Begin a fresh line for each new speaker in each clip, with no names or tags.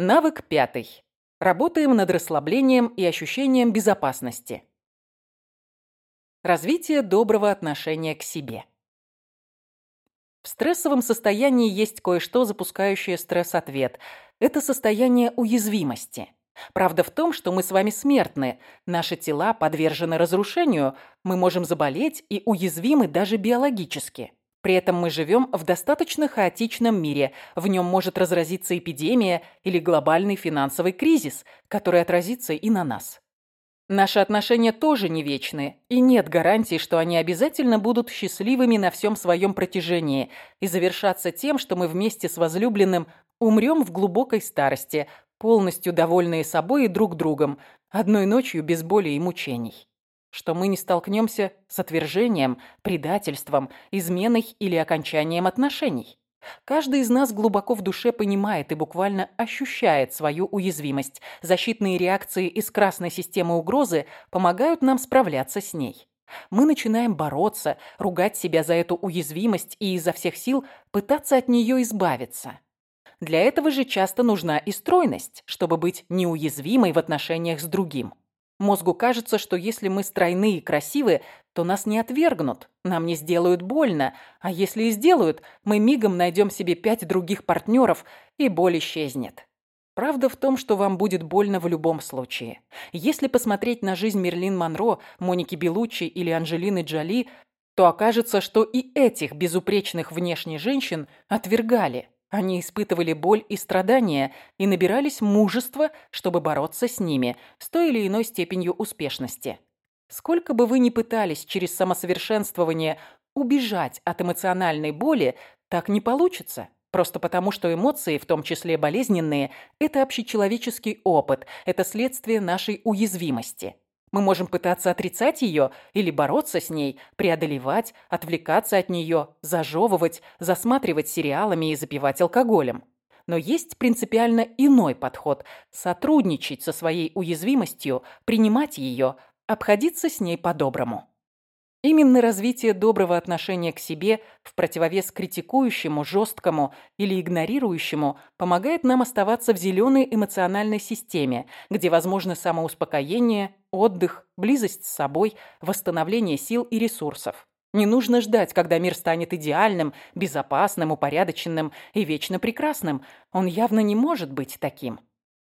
Навык пятый. Работаем над расслаблением и ощущением безопасности. Развитие доброго отношения к себе. В стрессовом состоянии есть кое-что, запускающее стресс-ответ. Это состояние уязвимости. Правда в том, что мы с вами смертны. Наши тела подвержены разрушению, мы можем заболеть и уязвимы даже биологически. При этом мы живем в достаточно хаотичном мире. В нем может разразиться эпидемия или глобальный финансовый кризис, который отразится и на нас. Наши отношения тоже не вечны, и нет гарантии, что они обязательно будут счастливыми на всем своем протяжении и завершаться тем, что мы вместе с возлюбленным умрем в глубокой старости, полностью довольные собой и друг другом, одной ночью без боли и мучений что мы не столкнемся с отвержением, предательством, изменой или окончанием отношений. Каждый из нас глубоко в душе понимает и буквально ощущает свою уязвимость. Защитные реакции из красной системы угрозы помогают нам справляться с ней. Мы начинаем бороться, ругать себя за эту уязвимость и изо всех сил пытаться от нее избавиться. Для этого же часто нужна и стройность, чтобы быть неуязвимой в отношениях с другим. Мозгу кажется, что если мы стройны и красивы, то нас не отвергнут, нам не сделают больно, а если и сделают, мы мигом найдем себе пять других партнеров, и боль исчезнет. Правда в том, что вам будет больно в любом случае. Если посмотреть на жизнь Мерлин Монро, Моники Белуччи или Анджелины Джоли, то окажется, что и этих безупречных внешне женщин отвергали. Они испытывали боль и страдания и набирались мужества, чтобы бороться с ними с той или иной степенью успешности. Сколько бы вы ни пытались через самосовершенствование убежать от эмоциональной боли, так не получится. Просто потому, что эмоции, в том числе болезненные, это общечеловеческий опыт, это следствие нашей уязвимости. Мы можем пытаться отрицать ее или бороться с ней, преодолевать, отвлекаться от нее, зажевывать, засматривать сериалами и запивать алкоголем. Но есть принципиально иной подход – сотрудничать со своей уязвимостью, принимать ее, обходиться с ней по-доброму. Именно развитие доброго отношения к себе в противовес критикующему, жесткому или игнорирующему помогает нам оставаться в зеленой эмоциональной системе, где возможно самоуспокоение, отдых, близость с собой, восстановление сил и ресурсов. Не нужно ждать, когда мир станет идеальным, безопасным, упорядоченным и вечно прекрасным. Он явно не может быть таким.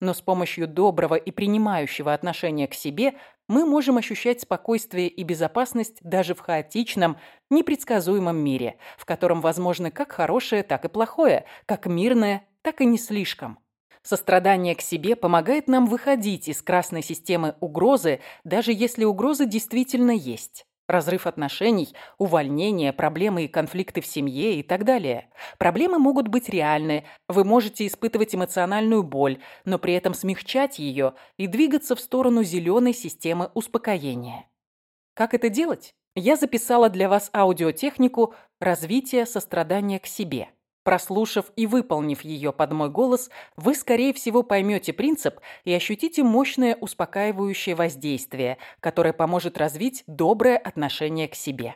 Но с помощью доброго и принимающего отношения к себе мы можем ощущать спокойствие и безопасность даже в хаотичном, непредсказуемом мире, в котором возможно как хорошее, так и плохое, как мирное, так и не слишком. Сострадание к себе помогает нам выходить из красной системы угрозы, даже если угроза действительно есть. Разрыв отношений, увольнение, проблемы и конфликты в семье и так далее. Проблемы могут быть реальны, вы можете испытывать эмоциональную боль, но при этом смягчать ее и двигаться в сторону зеленой системы успокоения. Как это делать? Я записала для вас аудиотехнику «Развитие сострадания к себе». Прослушав и выполнив ее под мой голос, вы, скорее всего, поймете принцип и ощутите мощное успокаивающее воздействие, которое поможет развить доброе отношение к себе.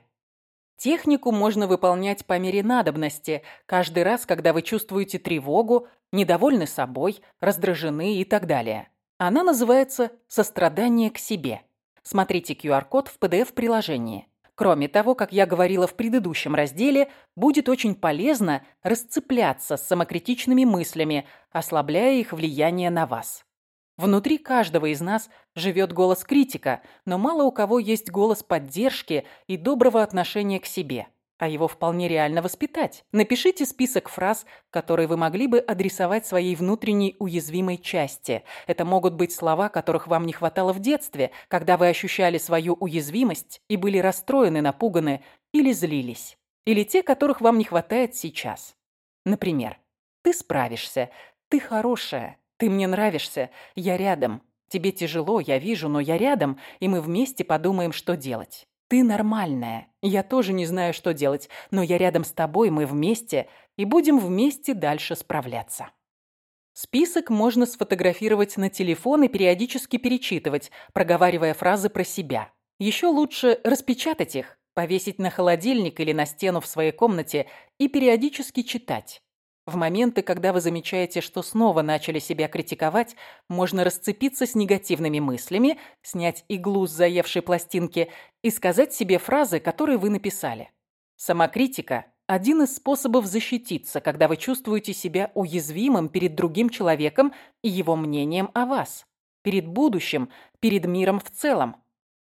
Технику можно выполнять по мере надобности, каждый раз, когда вы чувствуете тревогу, недовольны собой, раздражены и так далее. Она называется «сострадание к себе». Смотрите QR-код в PDF-приложении. Кроме того, как я говорила в предыдущем разделе, будет очень полезно расцепляться с самокритичными мыслями, ослабляя их влияние на вас. Внутри каждого из нас живет голос критика, но мало у кого есть голос поддержки и доброго отношения к себе а его вполне реально воспитать. Напишите список фраз, которые вы могли бы адресовать своей внутренней уязвимой части. Это могут быть слова, которых вам не хватало в детстве, когда вы ощущали свою уязвимость и были расстроены, напуганы или злились. Или те, которых вам не хватает сейчас. Например, «Ты справишься», «Ты хорошая», «Ты мне нравишься», «Я рядом», «Тебе тяжело, я вижу, но я рядом, и мы вместе подумаем, что делать». Ты нормальная. Я тоже не знаю, что делать, но я рядом с тобой, мы вместе, и будем вместе дальше справляться. Список можно сфотографировать на телефон и периодически перечитывать, проговаривая фразы про себя. Еще лучше распечатать их, повесить на холодильник или на стену в своей комнате и периодически читать. В моменты, когда вы замечаете, что снова начали себя критиковать, можно расцепиться с негативными мыслями, снять иглу с заевшей пластинки и сказать себе фразы, которые вы написали. Самокритика – один из способов защититься, когда вы чувствуете себя уязвимым перед другим человеком и его мнением о вас, перед будущим, перед миром в целом.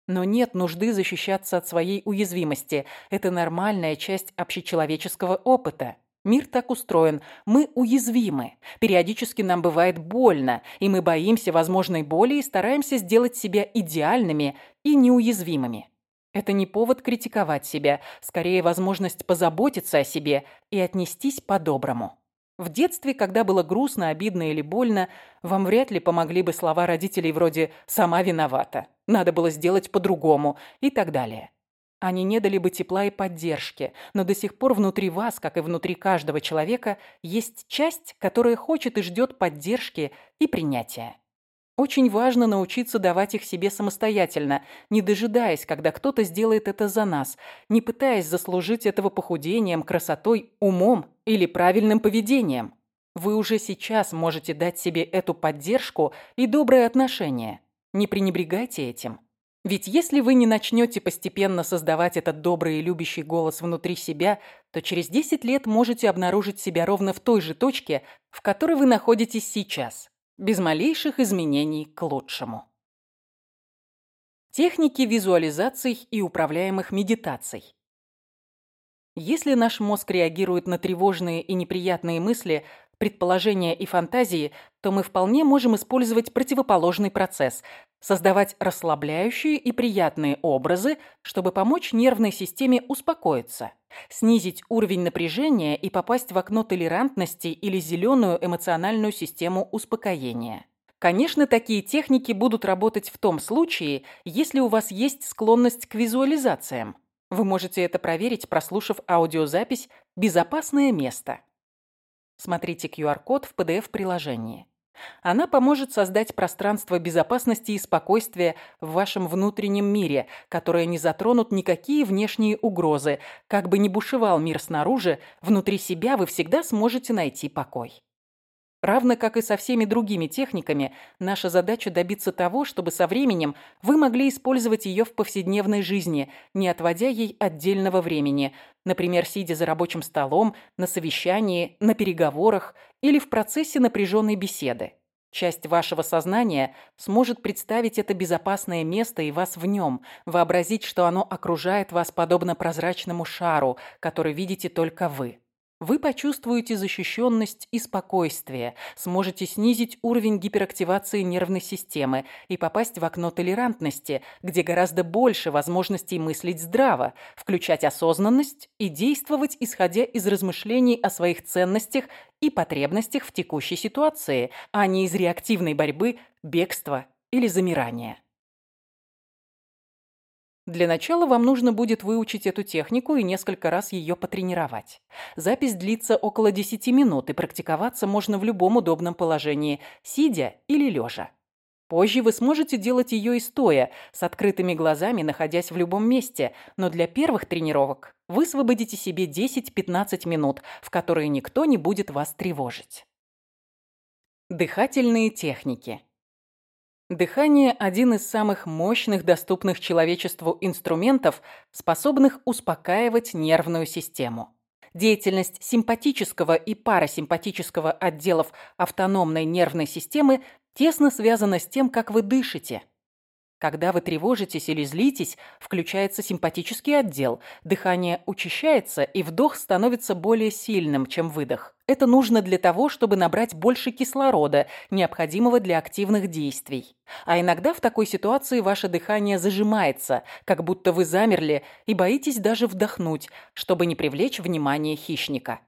Но нет нужды защищаться от своей уязвимости. Это нормальная часть общечеловеческого опыта. Мир так устроен. Мы уязвимы. Периодически нам бывает больно, и мы боимся возможной боли и стараемся сделать себя идеальными и неуязвимыми. Это не повод критиковать себя, скорее возможность позаботиться о себе и отнестись по-доброму. В детстве, когда было грустно, обидно или больно, вам вряд ли помогли бы слова родителей вроде «сама виновата», «надо было сделать по-другому» и так далее. Они не дали бы тепла и поддержки, но до сих пор внутри вас, как и внутри каждого человека, есть часть, которая хочет и ждет поддержки и принятия. Очень важно научиться давать их себе самостоятельно, не дожидаясь, когда кто-то сделает это за нас, не пытаясь заслужить этого похудением, красотой, умом или правильным поведением. Вы уже сейчас можете дать себе эту поддержку и доброе отношение. Не пренебрегайте этим. Ведь если вы не начнете постепенно создавать этот добрый и любящий голос внутри себя, то через 10 лет можете обнаружить себя ровно в той же точке, в которой вы находитесь сейчас, без малейших изменений к лучшему. Техники визуализаций и управляемых медитаций. Если наш мозг реагирует на тревожные и неприятные мысли, предположения и фантазии, то мы вполне можем использовать противоположный процесс – создавать расслабляющие и приятные образы, чтобы помочь нервной системе успокоиться, снизить уровень напряжения и попасть в окно толерантности или зеленую эмоциональную систему успокоения. Конечно, такие техники будут работать в том случае, если у вас есть склонность к визуализациям. Вы можете это проверить, прослушав аудиозапись «Безопасное место». Смотрите QR-код в PDF-приложении. Она поможет создать пространство безопасности и спокойствия в вашем внутреннем мире, которые не затронут никакие внешние угрозы. Как бы ни бушевал мир снаружи, внутри себя вы всегда сможете найти покой. Равно как и со всеми другими техниками, наша задача добиться того, чтобы со временем вы могли использовать ее в повседневной жизни, не отводя ей отдельного времени, например, сидя за рабочим столом, на совещании, на переговорах или в процессе напряженной беседы. Часть вашего сознания сможет представить это безопасное место и вас в нем, вообразить, что оно окружает вас подобно прозрачному шару, который видите только вы. Вы почувствуете защищенность и спокойствие, сможете снизить уровень гиперактивации нервной системы и попасть в окно толерантности, где гораздо больше возможностей мыслить здраво, включать осознанность и действовать, исходя из размышлений о своих ценностях и потребностях в текущей ситуации, а не из реактивной борьбы, бегства или замирания. Для начала вам нужно будет выучить эту технику и несколько раз ее потренировать. Запись длится около 10 минут, и практиковаться можно в любом удобном положении, сидя или лежа. Позже вы сможете делать ее и стоя, с открытыми глазами, находясь в любом месте, но для первых тренировок высвободите себе 10-15 минут, в которые никто не будет вас тревожить. Дыхательные техники. Дыхание – один из самых мощных доступных человечеству инструментов, способных успокаивать нервную систему. Деятельность симпатического и парасимпатического отделов автономной нервной системы тесно связана с тем, как вы дышите – когда вы тревожитесь или злитесь, включается симпатический отдел, дыхание учащается и вдох становится более сильным, чем выдох. Это нужно для того, чтобы набрать больше кислорода, необходимого для активных действий. А иногда в такой ситуации ваше дыхание зажимается, как будто вы замерли и боитесь даже вдохнуть, чтобы не привлечь внимание хищника.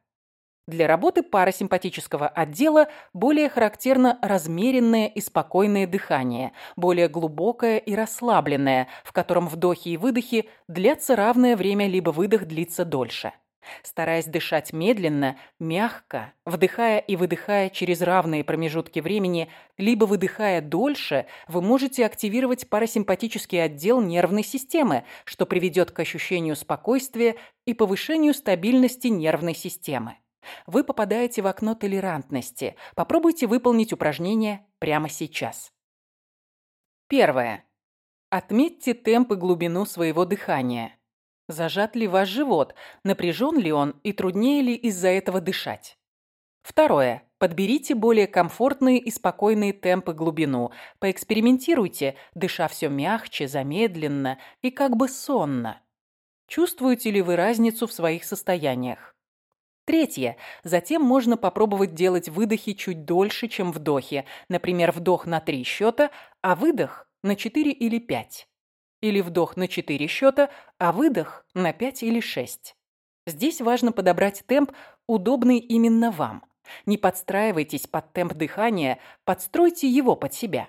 Для работы парасимпатического отдела более характерно размеренное и спокойное дыхание, более глубокое и расслабленное, в котором вдохи и выдохи длятся равное время, либо выдох длится дольше. Стараясь дышать медленно, мягко, вдыхая и выдыхая через равные промежутки времени, либо выдыхая дольше, вы можете активировать парасимпатический отдел нервной системы, что приведет к ощущению спокойствия и повышению стабильности нервной системы. Вы попадаете в окно толерантности. Попробуйте выполнить упражнение прямо сейчас. Первое. Отметьте темп и глубину своего дыхания. Зажат ли ваш живот, напряжен ли он и труднее ли из-за этого дышать. Второе. Подберите более комфортные и спокойные темпы глубину. Поэкспериментируйте, дыша все мягче, замедленно и как бы сонно. Чувствуете ли вы разницу в своих состояниях? Третье. Затем можно попробовать делать выдохи чуть дольше, чем вдохи. Например, вдох на 3 счета, а выдох на 4 или 5. Или вдох на 4 счета, а выдох на 5 или 6. Здесь важно подобрать темп, удобный именно вам. Не подстраивайтесь под темп дыхания, подстройте его под себя.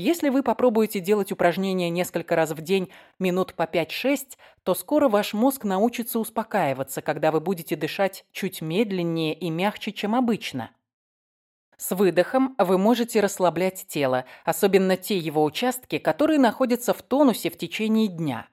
Если вы попробуете делать упражнения несколько раз в день, минут по 5-6, то скоро ваш мозг научится успокаиваться, когда вы будете дышать чуть медленнее и мягче, чем обычно. С выдохом вы можете расслаблять тело, особенно те его участки, которые находятся в тонусе в течение дня.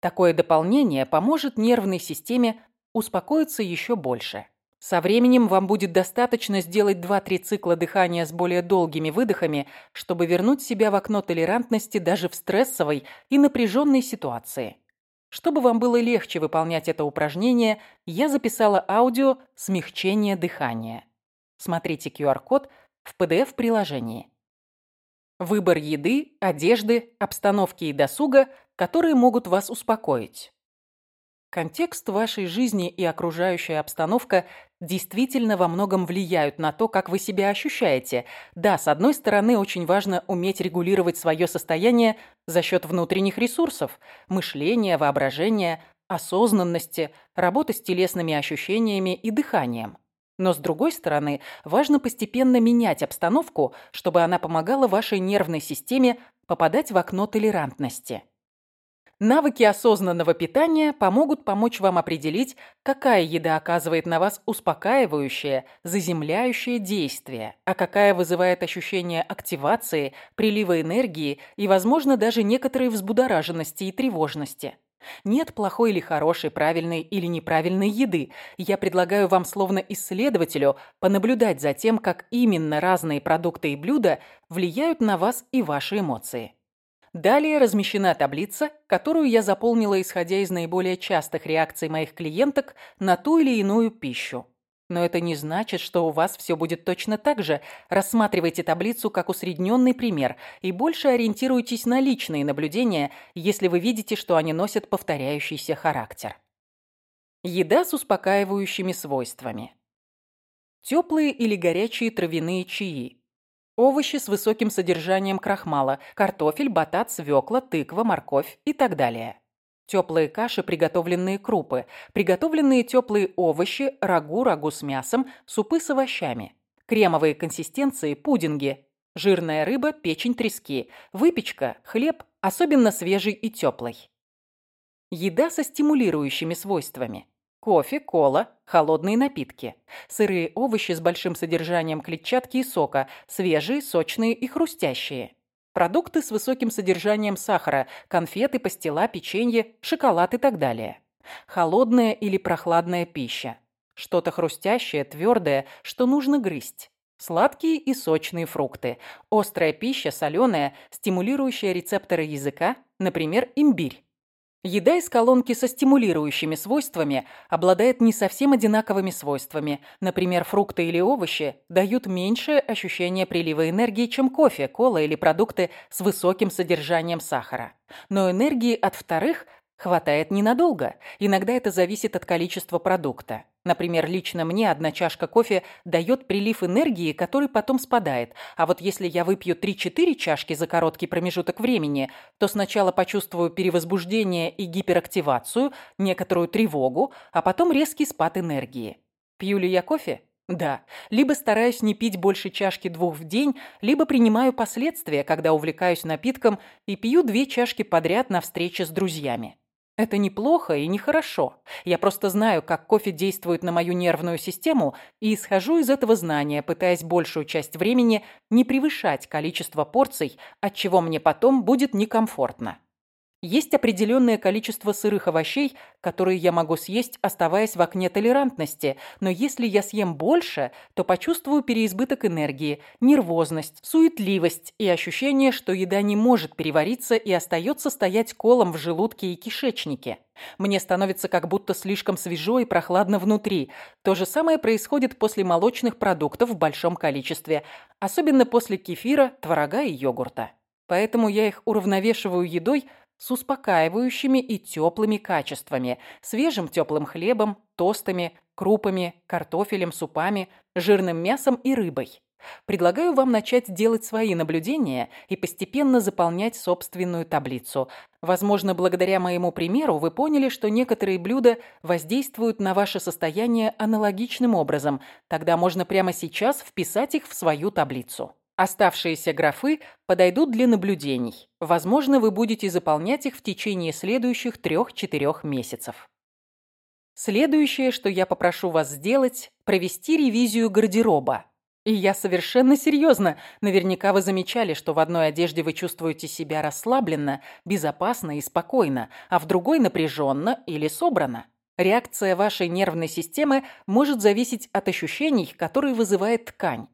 Такое дополнение поможет нервной системе успокоиться еще больше. Со временем вам будет достаточно сделать 2-3 цикла дыхания с более долгими выдохами, чтобы вернуть себя в окно толерантности даже в стрессовой и напряженной ситуации. Чтобы вам было легче выполнять это упражнение, я записала аудио «Смягчение дыхания». Смотрите QR-код в PDF-приложении. Выбор еды, одежды, обстановки и досуга, которые могут вас успокоить. Контекст вашей жизни и окружающая обстановка действительно во многом влияют на то, как вы себя ощущаете. Да, с одной стороны, очень важно уметь регулировать свое состояние за счет внутренних ресурсов – мышления, воображения, осознанности, работы с телесными ощущениями и дыханием. Но с другой стороны, важно постепенно менять обстановку, чтобы она помогала вашей нервной системе попадать в окно толерантности. Навыки осознанного питания помогут помочь вам определить, какая еда оказывает на вас успокаивающее, заземляющее действие, а какая вызывает ощущение активации, прилива энергии и, возможно, даже некоторой взбудораженности и тревожности. Нет плохой или хорошей, правильной или неправильной еды. Я предлагаю вам, словно исследователю, понаблюдать за тем, как именно разные продукты и блюда влияют на вас и ваши эмоции. Далее размещена таблица, которую я заполнила исходя из наиболее частых реакций моих клиенток на ту или иную пищу. Но это не значит, что у вас все будет точно так же. Рассматривайте таблицу как усредненный пример и больше ориентируйтесь на личные наблюдения, если вы видите, что они носят повторяющийся характер. Еда с успокаивающими свойствами. Теплые или горячие травяные чаи. Овощи с высоким содержанием крахмала, картофель, батат, свекла, тыква, морковь и так далее. Теплые каши, приготовленные крупы, приготовленные теплые овощи, рагу, рагу с мясом, супы с овощами, кремовые консистенции, пудинги, жирная рыба, печень трески, выпечка, хлеб, особенно свежий и теплый. Еда со стимулирующими свойствами. Кофе, кола, холодные напитки. Сырые овощи с большим содержанием клетчатки и сока, свежие, сочные и хрустящие. Продукты с высоким содержанием сахара, конфеты, пастила, печенье, шоколад и так далее. Холодная или прохладная пища. Что-то хрустящее, твердое, что нужно грызть. Сладкие и сочные фрукты. Острая пища, соленая, стимулирующая рецепторы языка, например, имбирь. Еда из колонки со стимулирующими свойствами обладает не совсем одинаковыми свойствами. Например, фрукты или овощи дают меньшее ощущение прилива энергии, чем кофе, кола или продукты с высоким содержанием сахара. Но энергии от вторых хватает ненадолго. Иногда это зависит от количества продукта. Например, лично мне одна чашка кофе дает прилив энергии, который потом спадает. А вот если я выпью 3-4 чашки за короткий промежуток времени, то сначала почувствую перевозбуждение и гиперактивацию, некоторую тревогу, а потом резкий спад энергии. Пью ли я кофе? Да. Либо стараюсь не пить больше чашки двух в день, либо принимаю последствия, когда увлекаюсь напитком и пью две чашки подряд на встрече с друзьями. Это неплохо и нехорошо. Я просто знаю, как кофе действует на мою нервную систему и исхожу из этого знания, пытаясь большую часть времени не превышать количество порций, от чего мне потом будет некомфортно. Есть определенное количество сырых овощей, которые я могу съесть, оставаясь в окне толерантности, но если я съем больше, то почувствую переизбыток энергии, нервозность, суетливость и ощущение, что еда не может перевариться и остается стоять колом в желудке и кишечнике. Мне становится как будто слишком свежо и прохладно внутри. То же самое происходит после молочных продуктов в большом количестве, особенно после кефира, творога и йогурта. Поэтому я их уравновешиваю едой, с успокаивающими и теплыми качествами, свежим теплым хлебом, тостами, крупами, картофелем, супами, жирным мясом и рыбой. Предлагаю вам начать делать свои наблюдения и постепенно заполнять собственную таблицу. Возможно, благодаря моему примеру вы поняли, что некоторые блюда воздействуют на ваше состояние аналогичным образом. Тогда можно прямо сейчас вписать их в свою таблицу. Оставшиеся графы подойдут для наблюдений. Возможно, вы будете заполнять их в течение следующих 3-4 месяцев. Следующее, что я попрошу вас сделать, провести ревизию гардероба. И я совершенно серьезно. Наверняка вы замечали, что в одной одежде вы чувствуете себя расслабленно, безопасно и спокойно, а в другой напряженно или собрано. Реакция вашей нервной системы может зависеть от ощущений, которые вызывает ткань.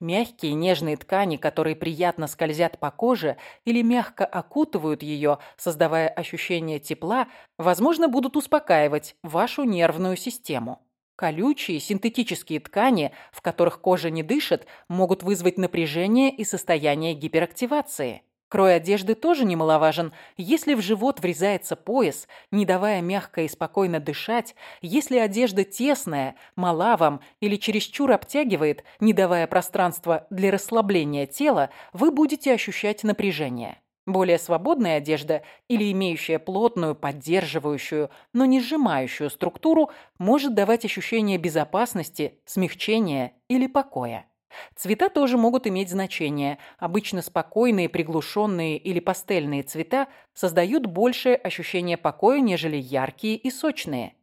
Мягкие нежные ткани, которые приятно скользят по коже или мягко окутывают ее, создавая ощущение тепла, возможно, будут успокаивать вашу нервную систему. Колючие синтетические ткани, в которых кожа не дышит, могут вызвать напряжение и состояние гиперактивации. Крой одежды тоже немаловажен. Если в живот врезается пояс, не давая мягко и спокойно дышать, если одежда тесная, мала вам или чересчур обтягивает, не давая пространства для расслабления тела, вы будете ощущать напряжение. Более свободная одежда или имеющая плотную, поддерживающую, но не сжимающую структуру может давать ощущение безопасности, смягчения или покоя. Цвета тоже могут иметь значение. Обычно спокойные, приглушенные или пастельные цвета создают большее ощущение покоя, нежели яркие и сочные.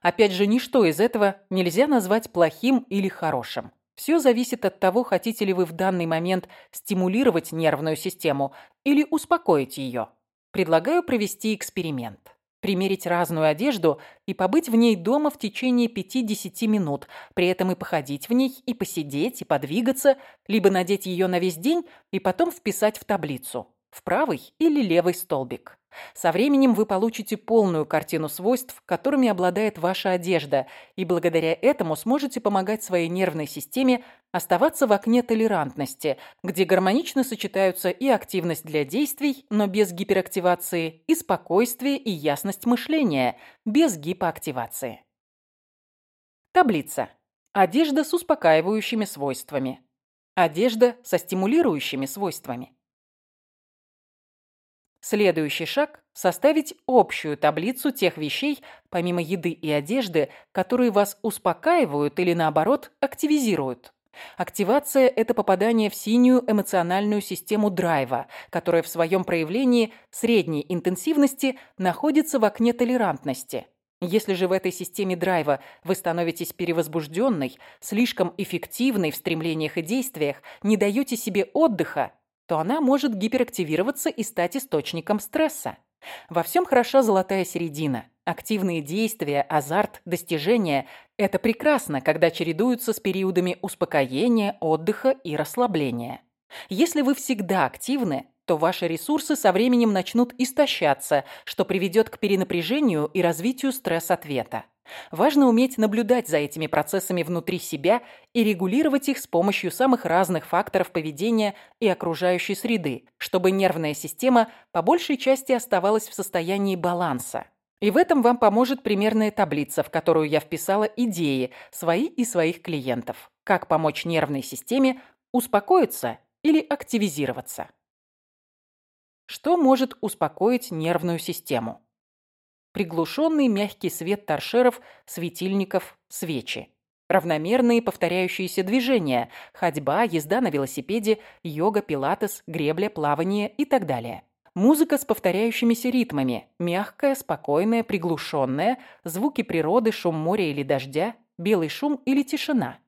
Опять же, ничто из этого нельзя назвать плохим или хорошим. Все зависит от того, хотите ли вы в данный момент стимулировать нервную систему или успокоить ее. Предлагаю провести эксперимент примерить разную одежду и побыть в ней дома в течение 5-10 минут, при этом и походить в ней, и посидеть, и подвигаться, либо надеть ее на весь день и потом вписать в таблицу, в правый или левый столбик. Со временем вы получите полную картину свойств, которыми обладает ваша одежда, и благодаря этому сможете помогать своей нервной системе оставаться в окне толерантности, где гармонично сочетаются и активность для действий, но без гиперактивации, и спокойствие и ясность мышления, без гипоактивации. Таблица. Одежда с успокаивающими свойствами. Одежда со стимулирующими свойствами. Следующий шаг – составить общую таблицу тех вещей, помимо еды и одежды, которые вас успокаивают или, наоборот, активизируют. Активация – это попадание в синюю эмоциональную систему драйва, которая в своем проявлении средней интенсивности находится в окне толерантности. Если же в этой системе драйва вы становитесь перевозбужденной, слишком эффективной в стремлениях и действиях, не даете себе отдыха, то она может гиперактивироваться и стать источником стресса. Во всем хороша золотая середина. Активные действия, азарт, достижения – это прекрасно, когда чередуются с периодами успокоения, отдыха и расслабления. Если вы всегда активны, то ваши ресурсы со временем начнут истощаться, что приведет к перенапряжению и развитию стресс-ответа. Важно уметь наблюдать за этими процессами внутри себя и регулировать их с помощью самых разных факторов поведения и окружающей среды, чтобы нервная система по большей части оставалась в состоянии баланса. И в этом вам поможет примерная таблица, в которую я вписала идеи свои и своих клиентов. Как помочь нервной системе успокоиться или активизироваться. Что может успокоить нервную систему? Приглушенный мягкий свет торшеров, светильников, свечи. Равномерные повторяющиеся движения – ходьба, езда на велосипеде, йога, пилатес, гребля, плавание и так далее. Музыка с повторяющимися ритмами – мягкая, спокойная, приглушенная, звуки природы, шум моря или дождя, белый шум или тишина.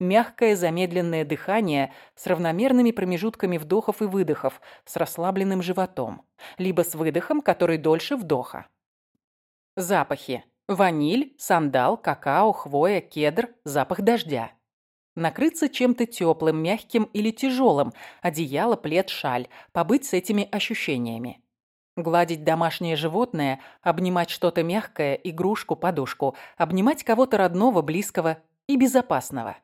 мягкое замедленное дыхание с равномерными промежутками вдохов и выдохов, с расслабленным животом, либо с выдохом, который дольше вдоха. Запахи. Ваниль, сандал, какао, хвоя, кедр, запах дождя. Накрыться чем-то теплым, мягким или тяжелым, одеяло, плед, шаль, побыть с этими ощущениями. Гладить домашнее животное, обнимать что-то мягкое, игрушку, подушку, обнимать кого-то родного, близкого и безопасного.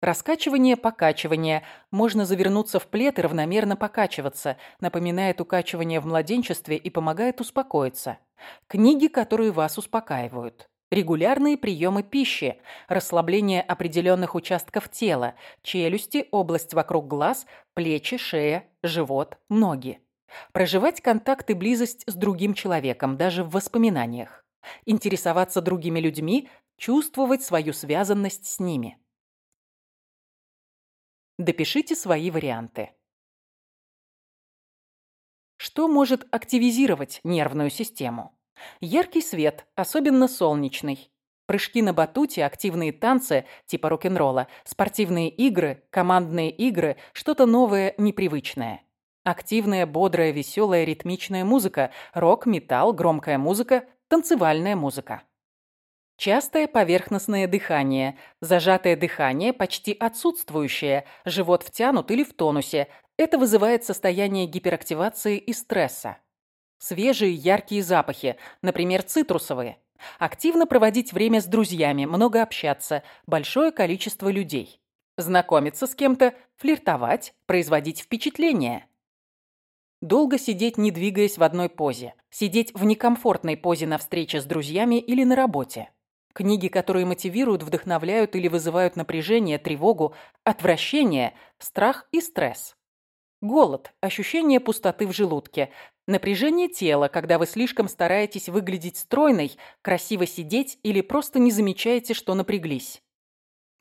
Раскачивание, покачивание. Можно завернуться в плед и равномерно покачиваться. Напоминает укачивание в младенчестве и помогает успокоиться. Книги, которые вас успокаивают. Регулярные приемы пищи, расслабление определенных участков тела, челюсти, область вокруг глаз, плечи, шея, живот, ноги. Проживать контакт и близость с другим человеком, даже в воспоминаниях. Интересоваться другими людьми, чувствовать свою связанность с ними. Допишите свои варианты. Что может активизировать нервную систему? Яркий свет, особенно солнечный. Прыжки на батуте, активные танцы, типа рок-н-ролла, спортивные игры, командные игры, что-то новое, непривычное. Активная, бодрая, веселая, ритмичная музыка, рок, металл, громкая музыка, танцевальная музыка. Частое поверхностное дыхание, зажатое дыхание почти отсутствующее, живот втянут или в тонусе. Это вызывает состояние гиперактивации и стресса. Свежие яркие запахи, например, цитрусовые. Активно проводить время с друзьями, много общаться, большое количество людей. Знакомиться с кем-то, флиртовать, производить впечатление. Долго сидеть, не двигаясь в одной позе. Сидеть в некомфортной позе на встрече с друзьями или на работе. Книги, которые мотивируют, вдохновляют или вызывают напряжение, тревогу, отвращение, страх и стресс. Голод – ощущение пустоты в желудке. Напряжение тела, когда вы слишком стараетесь выглядеть стройной, красиво сидеть или просто не замечаете, что напряглись.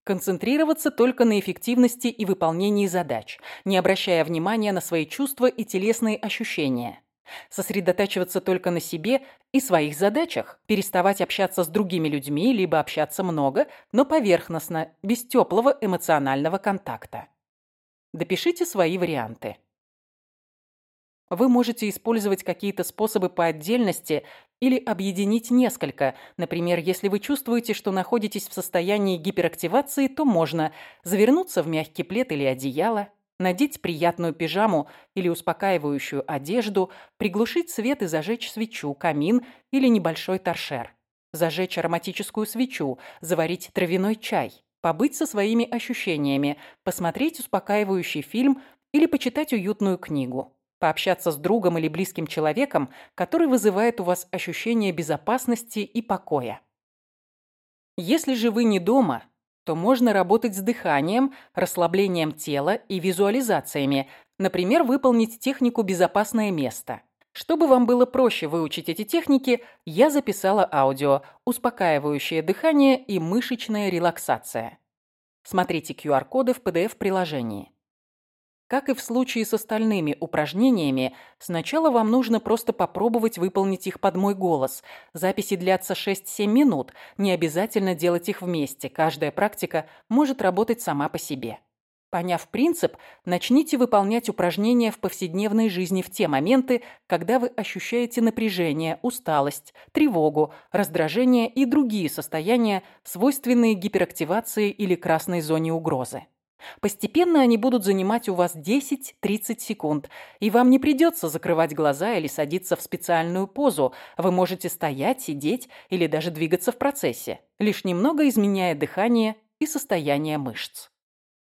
Концентрироваться только на эффективности и выполнении задач, не обращая внимания на свои чувства и телесные ощущения. Сосредотачиваться только на себе и своих задачах, переставать общаться с другими людьми, либо общаться много, но поверхностно, без теплого эмоционального контакта. Допишите свои варианты. Вы можете использовать какие-то способы по отдельности или объединить несколько. Например, если вы чувствуете, что находитесь в состоянии гиперактивации, то можно завернуться в мягкий плед или одеяло, надеть приятную пижаму или успокаивающую одежду, приглушить свет и зажечь свечу, камин или небольшой торшер. Зажечь ароматическую свечу, заварить травяной чай, побыть со своими ощущениями, посмотреть успокаивающий фильм или почитать уютную книгу. Пообщаться с другом или близким человеком, который вызывает у вас ощущение безопасности и покоя. Если же вы не дома, то можно работать с дыханием, расслаблением тела и визуализациями, например, выполнить технику «безопасное место». Чтобы вам было проще выучить эти техники, я записала аудио «Успокаивающее дыхание и мышечная релаксация». Смотрите QR-коды в PDF-приложении. Как и в случае с остальными упражнениями, сначала вам нужно просто попробовать выполнить их под мой голос. Записи длятся 6-7 минут, не обязательно делать их вместе, каждая практика может работать сама по себе. Поняв принцип, начните выполнять упражнения в повседневной жизни в те моменты, когда вы ощущаете напряжение, усталость, тревогу, раздражение и другие состояния, свойственные гиперактивации или красной зоне угрозы. Постепенно они будут занимать у вас 10-30 секунд, и вам не придется закрывать глаза или садиться в специальную позу. Вы можете стоять, сидеть или даже двигаться в процессе, лишь немного изменяя дыхание и состояние мышц.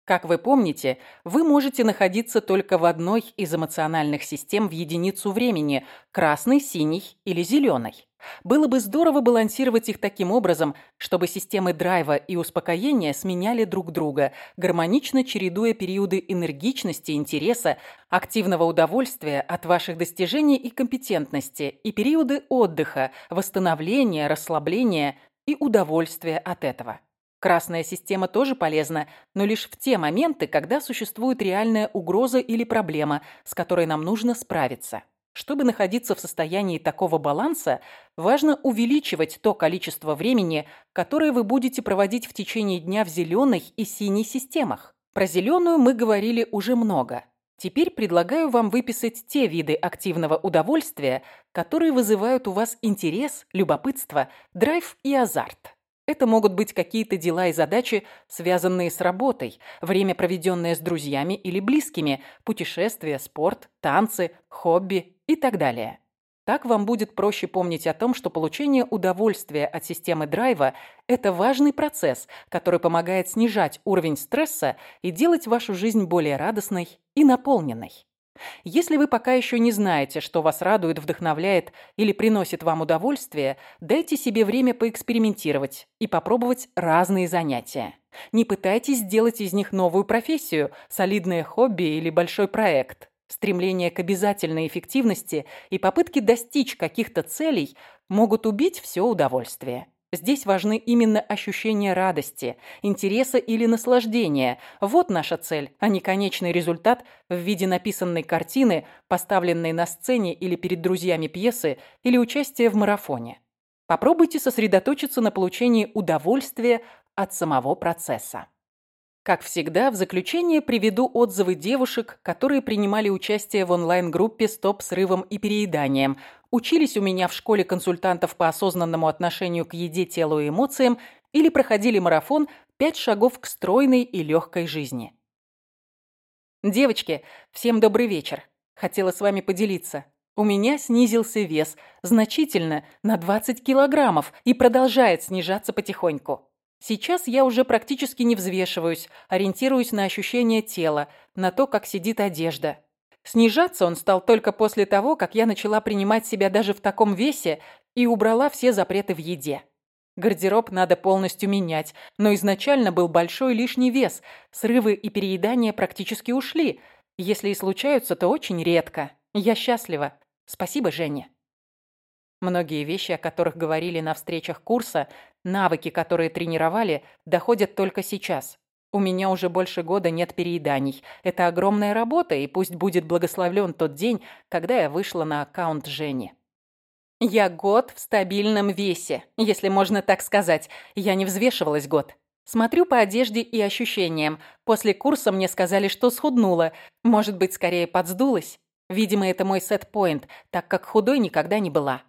Как вы помните, вы можете находиться только в одной из эмоциональных систем в единицу времени – красный, синий или зеленый. Было бы здорово балансировать их таким образом, чтобы системы драйва и успокоения сменяли друг друга, гармонично чередуя периоды энергичности, интереса, активного удовольствия от ваших достижений и компетентности и периоды отдыха, восстановления, расслабления и удовольствия от этого. Красная система тоже полезна, но лишь в те моменты, когда существует реальная угроза или проблема, с которой нам нужно справиться. Чтобы находиться в состоянии такого баланса, важно увеличивать то количество времени, которое вы будете проводить в течение дня в зеленой и синей системах. Про зеленую мы говорили уже много. Теперь предлагаю вам выписать те виды активного удовольствия, которые вызывают у вас интерес, любопытство, драйв и азарт. Это могут быть какие-то дела и задачи, связанные с работой, время, проведенное с друзьями или близкими, путешествия, спорт, танцы, хобби и так далее. Так вам будет проще помнить о том, что получение удовольствия от системы драйва – это важный процесс, который помогает снижать уровень стресса и делать вашу жизнь более радостной и наполненной. Если вы пока еще не знаете, что вас радует, вдохновляет или приносит вам удовольствие, дайте себе время поэкспериментировать и попробовать разные занятия. Не пытайтесь сделать из них новую профессию, солидное хобби или большой проект. Стремление к обязательной эффективности и попытки достичь каких-то целей могут убить все удовольствие. Здесь важны именно ощущения радости, интереса или наслаждения. Вот наша цель, а не конечный результат в виде написанной картины, поставленной на сцене или перед друзьями пьесы, или участия в марафоне. Попробуйте сосредоточиться на получении удовольствия от самого процесса. Как всегда, в заключение приведу отзывы девушек, которые принимали участие в онлайн-группе «Стоп срывом и перееданием», учились у меня в школе консультантов по осознанному отношению к еде, телу и эмоциям или проходили марафон «Пять шагов к стройной и легкой жизни». Девочки, всем добрый вечер. Хотела с вами поделиться. У меня снизился вес значительно на 20 килограммов и продолжает снижаться потихоньку. Сейчас я уже практически не взвешиваюсь, ориентируюсь на ощущение тела, на то, как сидит одежда. Снижаться он стал только после того, как я начала принимать себя даже в таком весе и убрала все запреты в еде. Гардероб надо полностью менять, но изначально был большой лишний вес, срывы и переедания практически ушли. Если и случаются, то очень редко. Я счастлива. Спасибо, Женя. Многие вещи, о которых говорили на встречах курса, навыки, которые тренировали, доходят только сейчас. У меня уже больше года нет перееданий. Это огромная работа, и пусть будет благословлен тот день, когда я вышла на аккаунт Жени. Я год в стабильном весе, если можно так сказать. Я не взвешивалась год. Смотрю по одежде и ощущениям. После курса мне сказали, что схуднула. Может быть, скорее подсдулась. Видимо, это мой сет-поинт, так как худой никогда не была.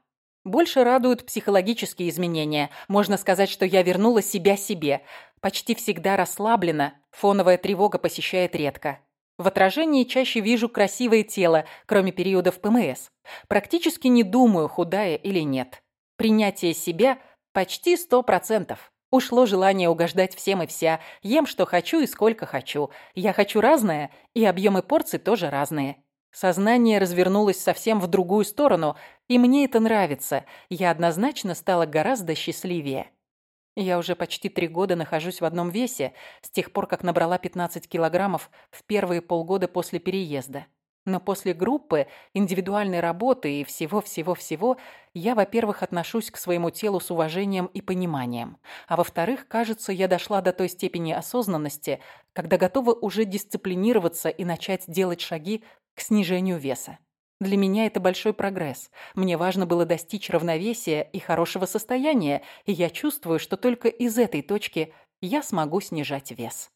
Больше радуют психологические изменения. Можно сказать, что я вернула себя себе. Почти всегда расслаблена, фоновая тревога посещает редко. В отражении чаще вижу красивое тело, кроме периодов ПМС. Практически не думаю, худая или нет. Принятие себя почти сто процентов. Ушло желание угождать всем и вся. Ем, что хочу и сколько хочу. Я хочу разное, и объемы порций тоже разные. Сознание развернулось совсем в другую сторону, и мне это нравится. Я однозначно стала гораздо счастливее. Я уже почти три года нахожусь в одном весе, с тех пор, как набрала 15 килограммов в первые полгода после переезда. Но после группы, индивидуальной работы и всего-всего-всего, я, во-первых, отношусь к своему телу с уважением и пониманием. А во-вторых, кажется, я дошла до той степени осознанности, когда готова уже дисциплинироваться и начать делать шаги к снижению веса. Для меня это большой прогресс. Мне важно было достичь равновесия и хорошего состояния, и я чувствую, что только из этой точки я смогу снижать вес.